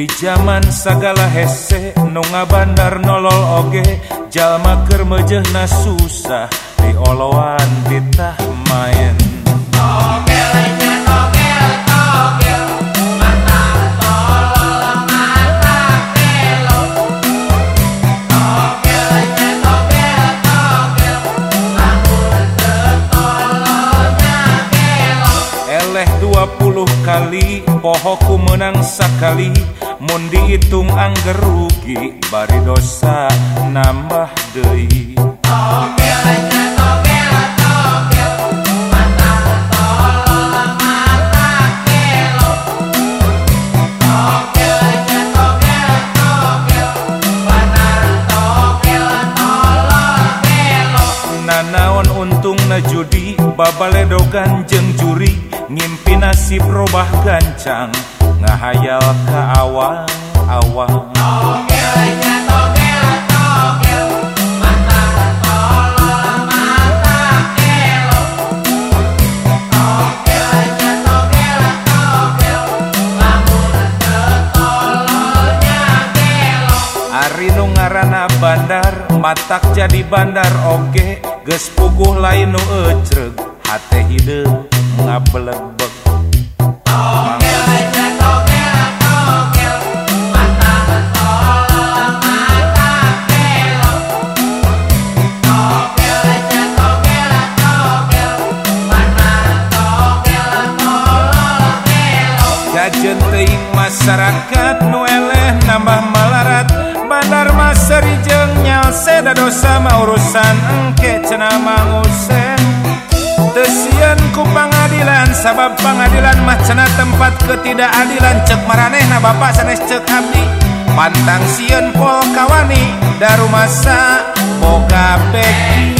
di zaman segala hese nonga Bandar nolol oge. Jalma keur meujeuhna susah dioloan ditah main ogel ogel mata eleh 20 kali pohoku menang sakali. Mu dihitung angger rugi bari dosa nambah na judi babaledogan jeng juri ngimpi nasib robah gancang ngahayal ke awal-awal Togelnya togel togel Mata mata bandar Matak jadi bandar oge geus puguh lain nu ecreg. Hate hideung ngabeleg masyarakat nueleh nambah malarat Bandar Maseri jeung nyalseda dosa mah urusan engke cenah mangusen Tesian ku pangadilan sabab pangadilan mah cenah tempat ketidakadilan. Cek maranehna bapak sanes cek abdi. Pantang sieun pol kawani darumasa boga beki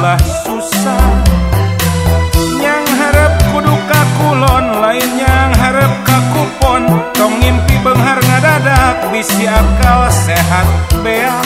ulah susah. Yang harap kudu kakulon lain yang harap kakupon. Tong ngimpi benghar ngadadak bisi akal sehat beang